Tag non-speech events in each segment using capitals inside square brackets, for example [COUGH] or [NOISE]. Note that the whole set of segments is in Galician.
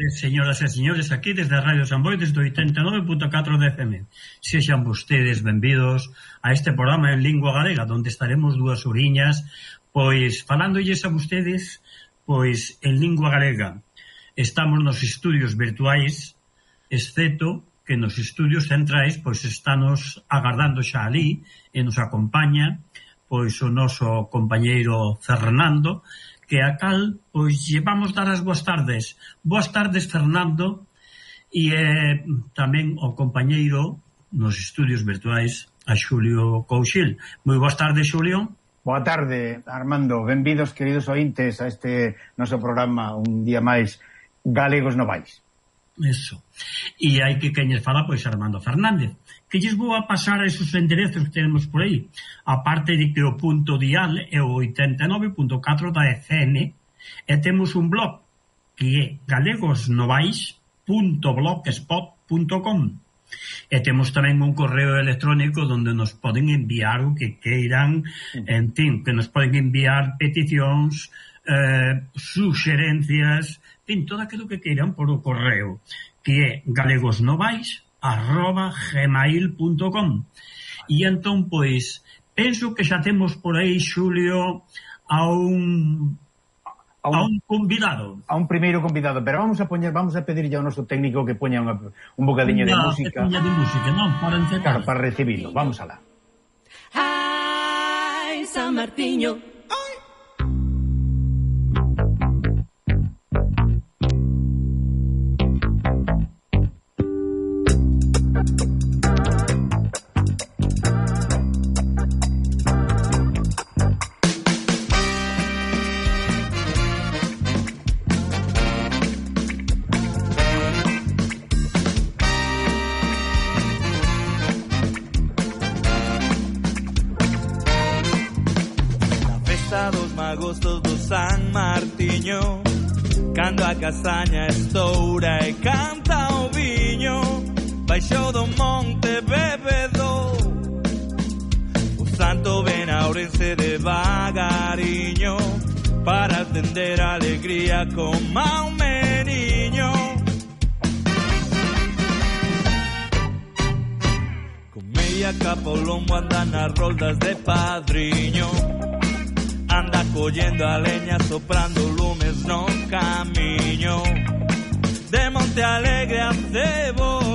tardes, señoras e señores, aquí desde a Radio San Boi, desde 89.4 de FM. Sexan vostedes benvidos a este programa en lingua galega, donde estaremos dúas oriñas, pois falándolles a vostedes, pois en lingua galega. Estamos nos estudios virtuais, exceto que nos estudios centrais, pois estános agardando xa ali e nos acompaña pois o noso compañeiro Fernando, que a cal pois llevamos dar as boas tardes. Boas tardes, Fernando, e eh, tamén o compañeiro nos estudios virtuais a Xulio Couchil. Moi boas tardes, Xulio. Boa tarde, Armando. Benvidos, queridos ointes, a este noso programa un día máis Galegos Novais. Eso. E hai que queñes fala, pois, Armando Fernández, que lles vou a pasar a esos enderezos que tenemos por aí. A parte de que o punto dial é o 89.4 da FM e temos un blog que é galegosnovais.blogspot.com E temos tamén un correo electrónico onde nos poden enviar o que queiran, en fin, que nos poden enviar peticións, eh, suxerencias, en fin, todo aquilo que queiran por o correo, que é galegosnovais.blogspot.com arroba gmail.com e entón, pois, penso que xa temos por aí, Xulio, a un a un, a un convidado. A un primeiro convidado, pero vamos a poñer, vamos a pedirlle ao noso técnico que poña unha, un bocadiño de música. Unha de música, non, para encetar. Claro, para recibilo. Vamos alá. Ai, San Martiño, a Capolombo anda as roldas de padriño. Anda collendo a leña soprando lumes no camiño. De Monte Alegre a Cebo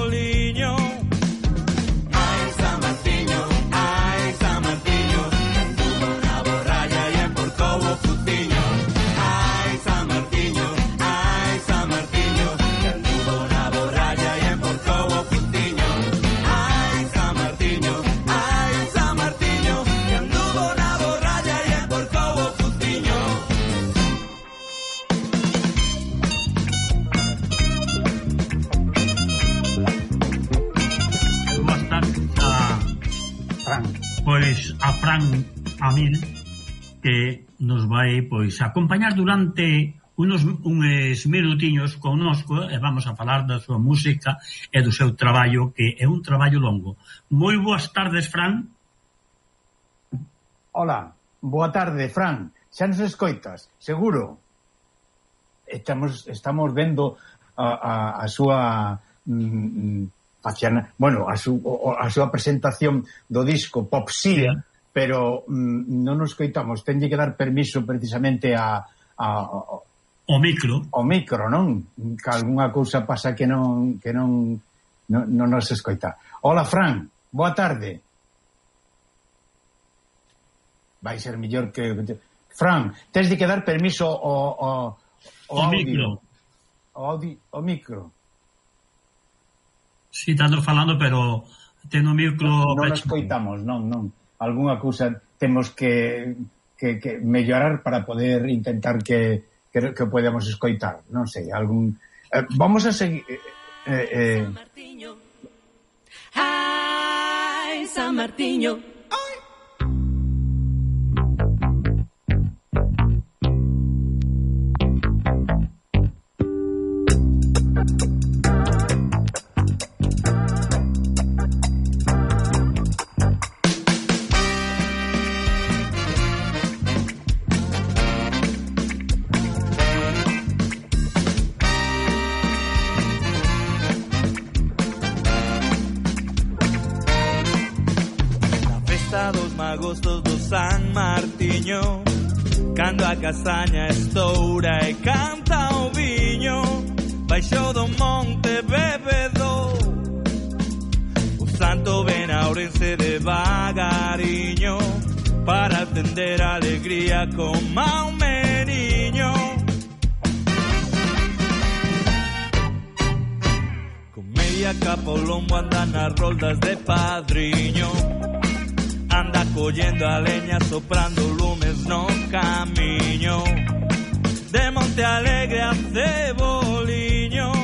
Fran Amil que nos vai pois acompañar durante unos uns eh, minutiños connosco e vamos a falar da súa música e do seu traballo que é un traballo longo. Moi boas tardes, Fran. Hola, boa tarde, Fran. Xa nos escoitas, seguro. Estamos estamos vendo a, a, a súa mm, mm faciana, bueno, a, su, a súa presentación do disco Popsia, pero mm, non nos coitamos. Tenlle que dar permiso precisamente a, a, a o micro. O micro, non? Que algunha cousa pasa que non que non non, non nos escoita. Hola, Fran. Boa tarde. Vai ser mellor que Fran, tens de que dar permiso ao ao ao o micro. O audio, o micro. Si, sí, estando falando, pero ten o micro... Non, non coitamos non, non algunha cousa temos que, que, que mellorar para poder intentar que, que, que podamos escoitar, non sei, algún... Eh, vamos a seguir... Eh, eh, eh... San Martiño, ai, San Martiño, agostos do San Martiño Cando a castaña estoura e canta o viño Baixo do monte bebedo O santo ven a Ourense de vagariño Para atender a alegría con mau meniño Con media capa o lombo andan as roldas de padriño anda collendo a leña soprando lumes no camiño. De Monte Alegre a Ceboliño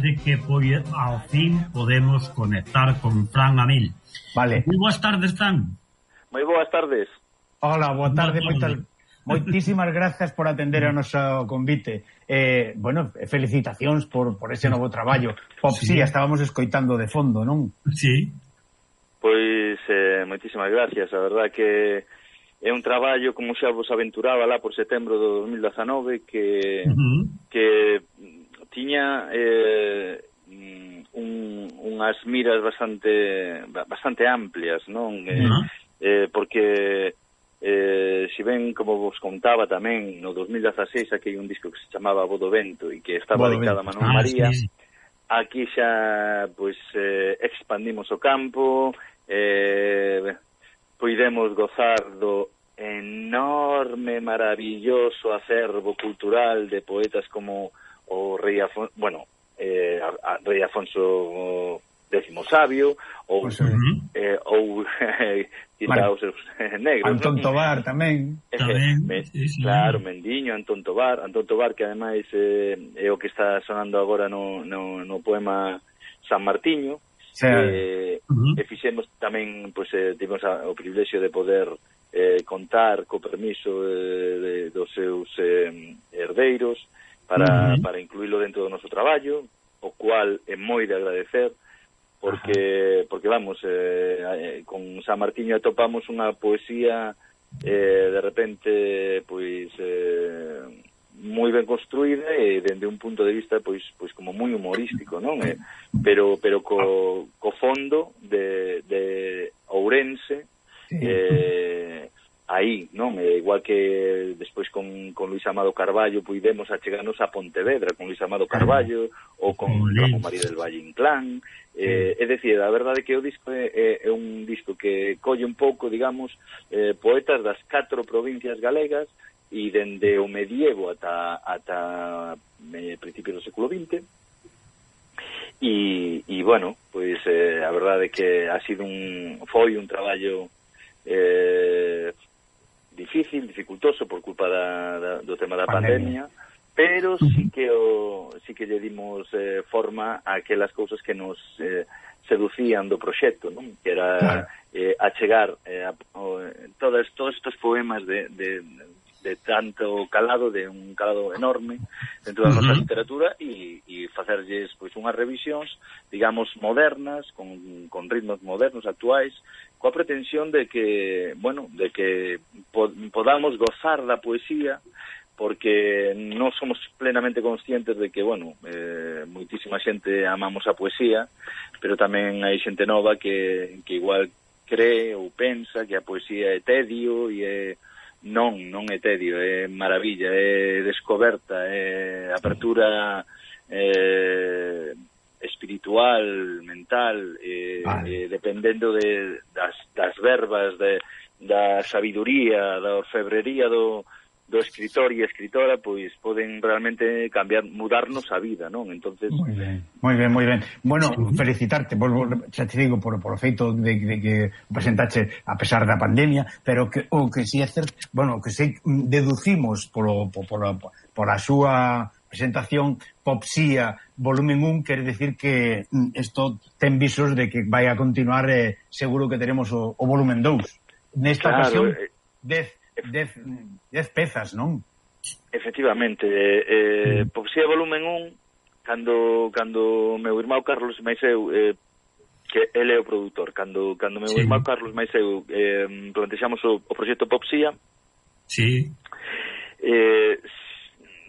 parece que foi ao fin podemos conectar con Fran Amil. Vale. Moi boas tardes, Fran. Moi boas tardes. Hola, boa tarde, boa tarde. Moitísimas grazas por atender ao noso convite. Eh, bueno, felicitacións por, por ese novo traballo. Pop, sí. sí, estábamos escoitando de fondo, non? Sí. Pois, eh, moitísimas gracias. A verdad que é un traballo, como xa vos aventuraba lá por setembro do 2019, que, uh -huh. que tiña eh, mm, un, unhas miras bastante bastante amplias, non? Eh, uh -huh. eh, porque eh, si ben, como vos contaba tamén, no 2016 aquí hai un disco que se chamaba Bodo Vento e que estaba Bodo dedicado a Manuel ah, María, sí, sí. aquí xa pois eh, expandimos o campo, eh, poidemos gozar do enorme, maravilloso acervo cultural de poetas como o rei Afonso, bueno, eh, a, a rei Afonso décimo sabio ou pues, uh -huh. eh, ou [LAUGHS] quita os seus [LAUGHS] negros. Antón ¿no? Tobar tamén. Eh, tamén Me, sí, sí. Claro, Mendiño, Antón Tobar, Antón Tobar que ademais eh, é o que está sonando agora no, no, no poema San Martiño. Sí. Eh, uh -huh. e fixemos tamén pois pues, eh, tivemos a, o privilexio de poder eh, contar co permiso eh, de, dos seus eh, herdeiros para, uh -huh. para traballo, o cual é moi de agradecer, porque, Ajá. porque vamos, eh, eh, con San Martiño atopamos unha poesía eh, de repente, pois, eh, moi ben construída e dende un punto de vista pois pois como moi humorístico, non? Eh, pero pero co, co fondo de, de Ourense eh, aí, non? Eh, igual que con, con Luis Amado Carballo puidemos achegarnos a Pontevedra con Luis Amado Carballo ou con Ramón María del Valle Inclán. Eh, é dicir, a verdade é que o disco é, é, é un disco que colle un pouco, digamos, eh, poetas das catro provincias galegas e dende o medievo ata, ata eh, principios do século XX e, e bueno, pois eh, a verdade é que ha sido un foi un traballo eh, difícil, dificultoso por culpa da, da, do tema da pandemia, pandemia pero sí que o, sí que lle dimos eh, forma a aquelas cousas que nos eh, seducían do proxecto, non? que era claro. eh, achegar eh, a, o, todos todos estos poemas de, de, de tanto calado, de un calado enorme dentro da uh -huh. nosa literatura e, e facerlles pois, unhas revisións, digamos, modernas, con, con ritmos modernos, actuais, coa pretensión de que, bueno, de que pod podamos gozar da poesía porque non somos plenamente conscientes de que, bueno, eh, moitísima xente amamos a poesía, pero tamén hai xente nova que, que igual cree ou pensa que a poesía é tedio e é... Non, non é tedio, é maravilla, é descoberta, é apertura eh, espiritual, mental, eh, vale. eh, dependendo de, das, das verbas, de, da sabiduría, da orfebrería do, do escritor e escritora, pois poden realmente cambiar, mudarnos a vida, non? Entonces Moi ben, moi ben, moi ben. Bueno, felicitarte, volvo, xa te digo, por, por o feito de, de que presentache a pesar da pandemia, pero que, o que si é certo, bueno, que se deducimos polo, polo, polo, pola súa presentación Popsía volumen 1 quere decir que mm, isto ten visos de que vai a continuar eh, seguro que teremos o, o volumen 2 nesta claro, ocasión 10 eh, 10 10 pezas, non? Efectivamente, eh, eh, mm. Popsía volumen 1 cando cando meu irmão Carlos máis eu eh, que ele é o produtor cando cando meu sí. irmão Carlos máis eu eh, plantexamos o, o proxecto Popsía Sí. Eh,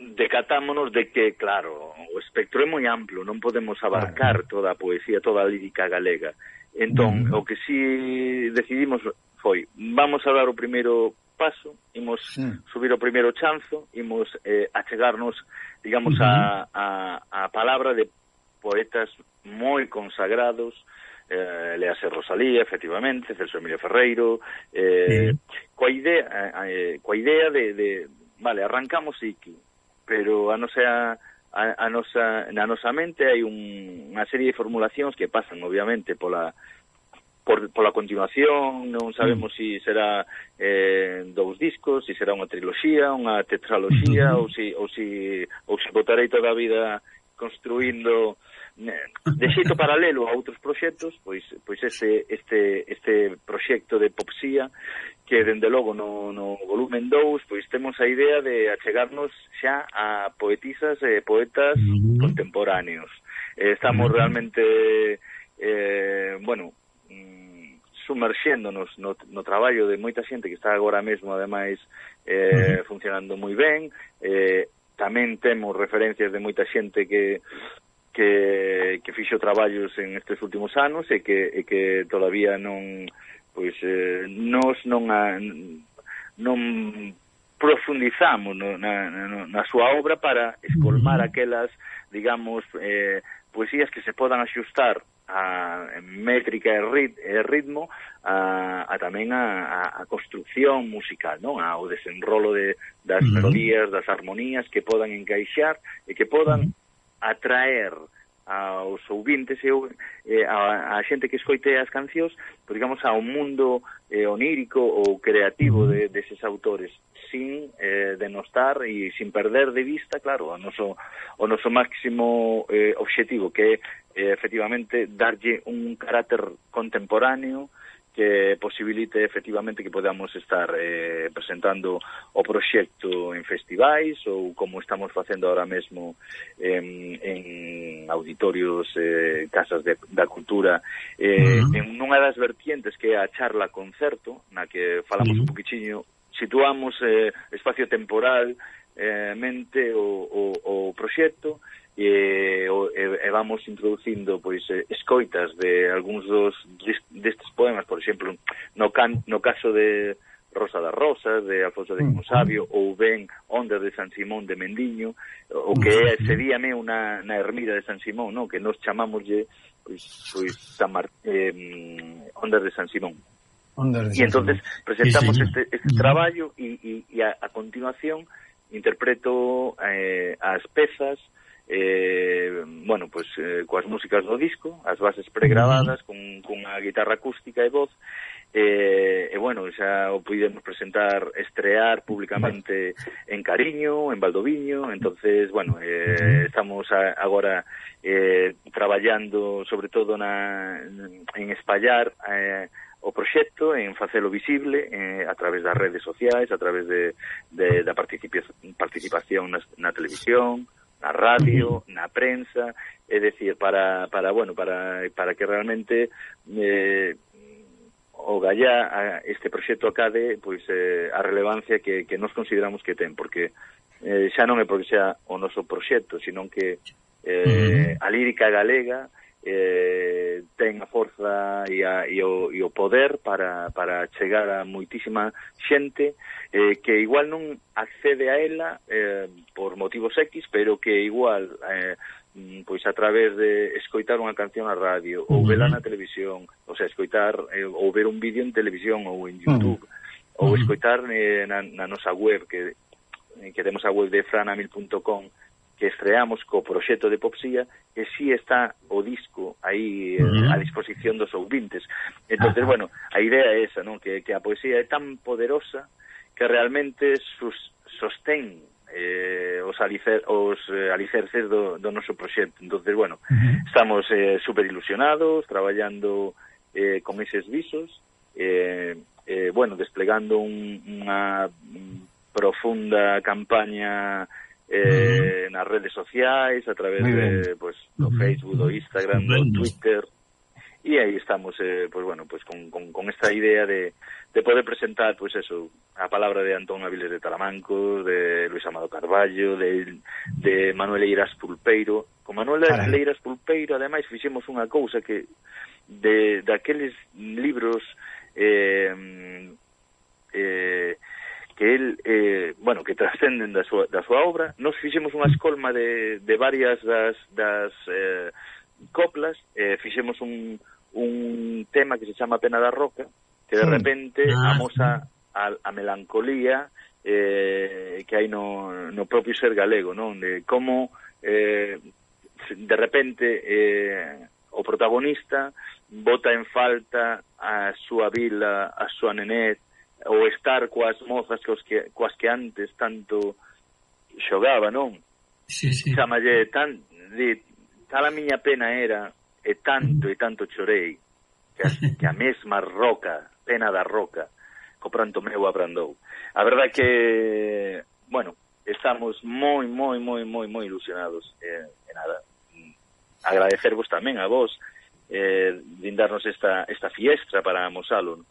decatámonos de que, claro, o espectro é moi amplo, non podemos abarcar toda a poesía, toda a lírica galega. Entón, mm. o que si decidimos foi, vamos a dar o primeiro paso, imos sí. subir o primeiro chanzo, imos eh, achegarnos, digamos, a, a, a palabra de poetas moi consagrados, eh, Lease Rosalía, efectivamente, Celso Emilio Ferreiro, eh, sí. coa idea, eh, eh coa idea de, de, vale, arrancamos Iki, pero a nosa a, a nosa na nosa mente hai un, unha serie de formulacións que pasan obviamente pola por, pola continuación, non mm. sabemos mm. se si será eh, dous discos, se si será unha triloxía, unha tetraloxía, mm. ou se si, ou si, ou se botarei toda a vida construindo de xeito paralelo a outros proxectos, pois pois este este este proxecto de Popsía que dende logo no, no volumen 2 pois temos a idea de achegarnos xa a poetisas e poetas mm -hmm. contemporáneos. Eh, estamos mm -hmm. realmente eh, bueno, mm, sumerxéndonos no, no traballo de moita xente que está agora mesmo ademais eh, funcionando moi ben eh, tamén temos referencias de moita xente que que, que fixo traballos en estes últimos anos e que, e que todavía non pois eh, nós non a, non profundizamos no, na, na, na súa obra para escolmar aquelas, digamos, eh, poesías que se podan axustar a métrica e, rit, e ritmo a, a tamén a, a, a construción musical, non? Ao desenrolo de, das melodías, das armonías que podan encaixar e que podan atraer aos ouvintes e eh, a, a xente que escoite as cancións, pues, digamos, ao mundo eh, onírico ou creativo de, deses autores, sin eh, denostar e sin perder de vista, claro, o noso, o noso máximo eh, obxectivo, que é eh, efectivamente darlle un carácter contemporáneo, que posibilite efectivamente que podamos estar eh, presentando o proxecto en festivais ou como estamos facendo ahora mesmo en, en auditorios, eh, casas de, da cultura, eh, uh -huh. en unha das vertientes que é a charla concerto, na que falamos uh -huh. un poquichiño, situamos eh, espacio temporal eh, mente o, o, o proxecto e, e, e vamos introducindo pois eh, escoitas de algúns dos destes poemas, por exemplo, no can, no caso de Rosa das Rosas, de Alfonso de mm. Consabio, ou ben Onda de San Simón de Mendiño, o que mm, seríame una, na ermida de San Simón, no? que nos chamámoslle pois, pois San Mar, eh, Ondas de San Simón. De San E entonces presentamos sí, sí. este, este mm. traballo e, e, e a, a continuación interpreto eh, as pezas, eh, eh, bueno, pues, eh, coas músicas do disco, as bases pregrabadas con, con a guitarra acústica e voz, e, eh, e bueno, xa o pudemos presentar, estrear públicamente en Cariño, en Valdoviño, entonces, bueno, eh, estamos a, agora eh, traballando sobre todo na, en espallar eh, o proxecto, en facelo visible eh, a través das redes sociais, a través de, de, da participación na, na televisión, na radio, na prensa, é dicir, para, para, bueno, para, para que realmente eh, o Gallá este proxecto acade pois eh, a relevancia que, que nos consideramos que ten, porque eh, xa non é porque xa o noso proxecto, senón que eh, a lírica galega eh, ten a forza e, a, e, o, e o poder para, para chegar a moitísima xente eh, que igual non accede a ela eh, por motivos X, pero que igual eh, mm, pois a través de escoitar unha canción na radio ou vela na televisión, ou sea, escoitar eh, ou ver un vídeo en televisión ou en mm. YouTube, ou mm. escoitar eh, na, na nosa web que, que temos a web de franamil.com que estreamos co proxecto de Popsía e si está o disco aí eh, uh -huh. a disposición dos ouvintes. Entonces, uh -huh. bueno, a idea é esa, non? Que, que a poesía é tan poderosa que realmente sus, sostén eh, os, alicer, os eh, alicerces do, do noso proxecto. Entonces, bueno, uh -huh. estamos eh, super ilusionados, traballando eh, con eses visos, eh, eh, bueno, desplegando un, unha mm, profunda campaña eh, nas redes sociais, a través de pues, do Facebook, do Instagram, do Twitter, e aí estamos eh, pues, bueno, pues, con, con, con esta idea de, de poder presentar pues eso, a palabra de Antón Aviles de Talamanco, de Luis Amado Carballo, de, de Manuel Eiras Pulpeiro. Con Manuel Caralho. Eiras Pulpeiro, ademais, fixemos unha cousa que de daqueles libros eh, eh, que el, eh, bueno, que trascenden da súa, da súa obra. Nos fixemos unha escolma de, de varias das, das eh, coplas, eh, fixemos un, un tema que se chama Pena da Roca, que de repente ah, amosa a, a melancolía eh, que hai no, no propio ser galego, non? De como eh, de repente eh, o protagonista bota en falta a súa vila, a súa nenet, ou estar coas mozas cos que, coas que antes tanto xogaba, non? Sí, sí. Chamalle tan de tal a miña pena era e tanto e tanto chorei que a, [LAUGHS] que a mesma roca, pena da roca, co pranto meu abrandou. A verdade que, bueno, estamos moi, moi, moi, moi, moi ilusionados. Eh, e nada, agradecervos tamén a vos eh, brindarnos esta, esta fiestra para amosalo, non?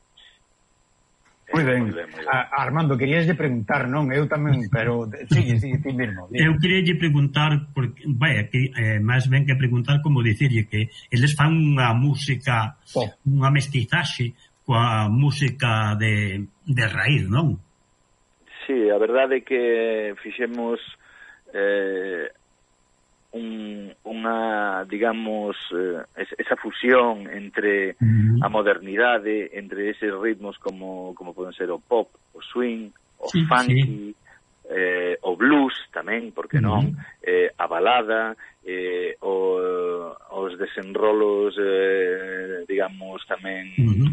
Moi ben. Moi ben, ben. A, Armando, querías lle preguntar, non? Eu tamén, pero sigue, sigue ti mesmo. Diga. Eu quería preguntar, porque, vai, que, eh, máis ben que preguntar como dicirlle que eles fan unha música, oh. unha mestizaxe coa música de, de raíz, non? Sí, a verdade é que fixemos eh, un, unha, digamos, eh, esa fusión entre a modernidade, entre eses ritmos como, como poden ser o pop, o swing, o sí, funky, sí. Eh, o blues tamén, porque non, eh, a balada, eh, o, os desenrolos, eh, digamos, tamén uh -huh.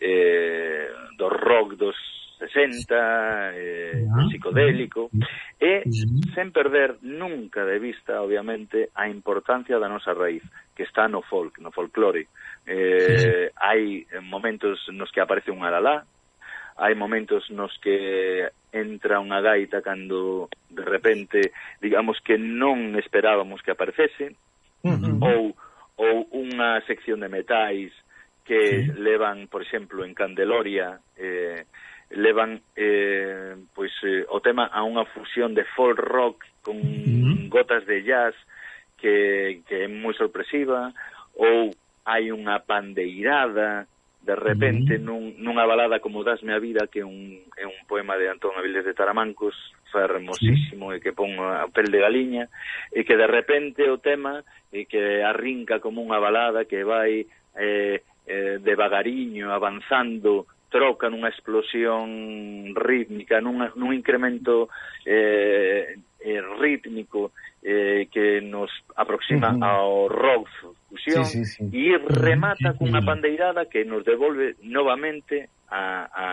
eh, do rock dos 60, eh, ah, psicodélico, e uh -huh. sen perder nunca de vista, obviamente, a importancia da nosa raíz, que está no folk, no folclore. Eh, hai momentos nos que aparece un alalá, hai momentos nos que entra unha gaita cando de repente, digamos que non esperábamos que aparecese, uh -huh. ou ou unha sección de metais que sí. levan, por exemplo, en Candeloria, eh, levan eh, pois eh, o tema a unha fusión de folk rock con gotas de jazz que, que é moi sorpresiva ou hai unha pandeirada de repente nun, nunha balada como Dasme a vida que é un, é un poema de Antón Avilés de Taramancos fermosísimo sí. e que pon a pel de galiña e que de repente o tema e que arrinca como unha balada que vai eh, eh, devagariño avanzando troca nunha explosión rítmica, nun, nun incremento eh, eh, rítmico eh, que nos aproxima uh -huh. ao rock fusión sí, sí, sí. e remata cunha pandeirada que nos devolve novamente a, a,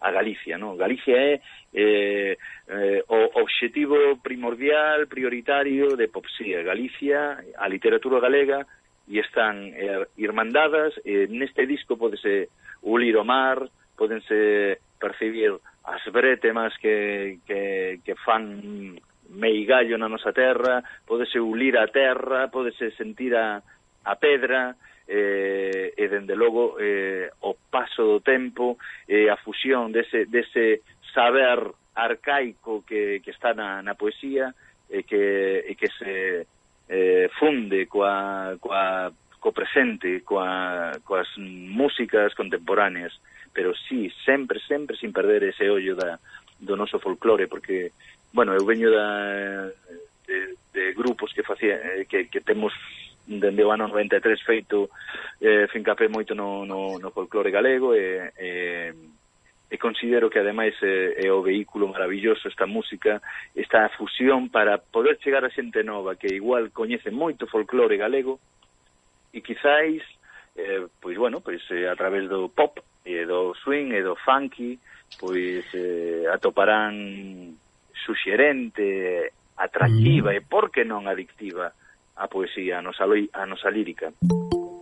a Galicia, non? Galicia é eh, eh, o obxectivo primordial, prioritario de Popsía. Galicia, a literatura galega, e están eh, irmandadas, eh, neste disco podese ulir o mar, podense percibir as bretemas que, que, que fan meigallo na nosa terra, podese ulir a terra, podese sentir a, a pedra, eh, e dende logo eh, o paso do tempo e eh, a fusión dese, dese saber arcaico que, que está na, na poesía e eh, que, e que se eh, funde coa, coa, co presente, coa, coas músicas contemporáneas pero sí, sempre, sempre sin perder ese ollo da, do noso folclore, porque, bueno, eu veño da, de, de grupos que facía, eh, que, que temos dende o ano 93 feito eh, fincapé moito no, no, no folclore galego e, e, e considero que ademais é, é o vehículo maravilloso esta música, esta fusión para poder chegar a xente nova que igual coñece moito folclore galego e quizáis eh, pois bueno, pois eh, a través do pop e do swing e do funky, pois eh, atoparán suxerente, atractiva mm. e por que non adictiva a poesía, a nosa, a nosa lírica.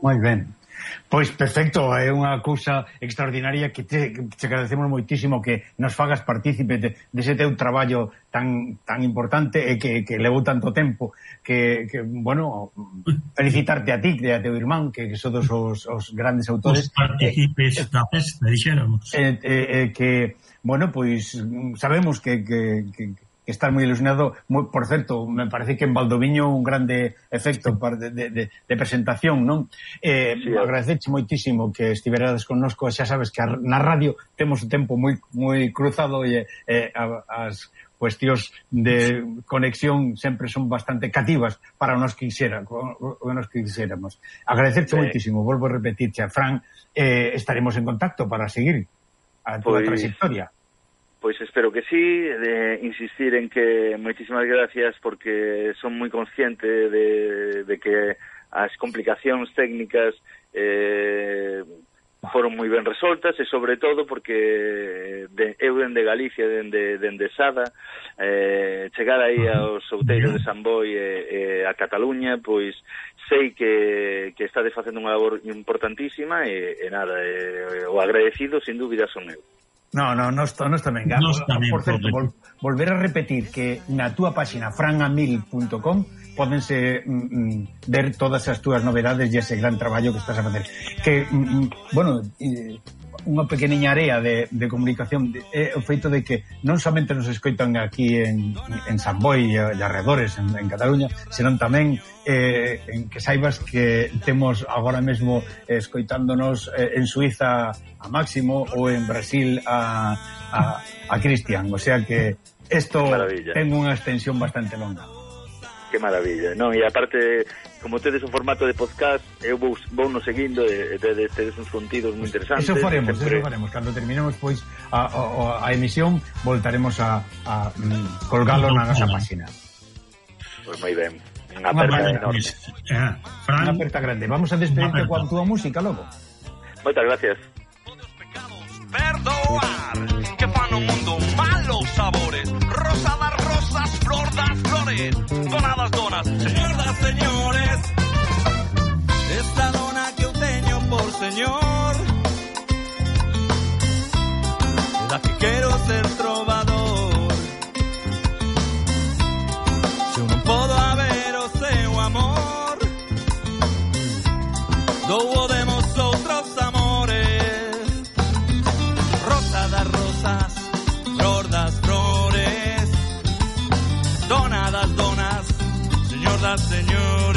Moi ben. Pois perfecto, é unha cousa extraordinaria que te, que te agradecemos moitísimo que nos fagas partícipe de, dese teu traballo tan tan importante e que, que levou tanto tempo que, que bueno, felicitarte a ti e a teu irmán, que, que sodos os, os grandes autores. Os partícipes eh, da festa, dixéramos. Eh, eh, eh, que, bueno, pois sabemos que, que, que que estás moi ilusionado. Moi, por certo, me parece que en Valdoviño un grande efecto de, de, de, de presentación, non? Eh, sí, agradeceche moitísimo que estiverades connosco, xa sabes que na radio temos o tempo moi moi cruzado e eh, as cuestións de conexión sempre son bastante cativas para nos que quixera, nos que quixéramos. Agradecerche sí. moitísimo, volvo a repetirche a Fran, eh, estaremos en contacto para seguir a túa pues... Pois trayectoria. Pois espero que sí, de insistir en que moitísimas gracias porque son moi consciente de, de que as complicacións técnicas eh, foron moi ben resoltas e sobre todo porque eh, de, eu dende Galicia, dende, dende Sada, eh, chegar aí ao outeiros de San Boi e, e a Cataluña, pois sei que, que estades facendo unha labor importantísima e, e nada, e, o agradecido sin dúbida son eu. No, no, nos, nos tamén. Nos tamén, Por certo, vol, volver a repetir que na túa páxina franamil.com podense mm, mm, ver todas as túas novedades e ese gran traballo que estás a facer. Que, mm, mm bueno, eh, unha pequeniña área de, de comunicación é eh, o feito de que non somente nos escoitan aquí en, en San Boi e arredores en, en Cataluña, senón tamén eh, en que saibas que temos agora mesmo escoitándonos eh, en Suiza a Máximo ou en Brasil a, a, a Cristian, o sea que isto ten unha extensión bastante longa maravilla, non? E aparte, como tedes un formato de podcast, eu vou, vou nos seguindo e tedes, tedes uns contidos moi interesantes. Eso faremos, sempre... eso faremos. Cando terminemos, pois, a, a, a emisión, voltaremos a, a mm, colgalo na nosa página. Pois moi ben. Unha aperta enorme. Eh, Fran... Unha aperta grande. Vamos a despedirte coa túa música, logo. Moitas gracias. Todos pecados, perdoar, que fan o mundo malos sabores, rosa das rosas, flor das flores, Donadas donas, señor das señores Esta dona que eu teño por señor. Da que quero ser trovador Señor.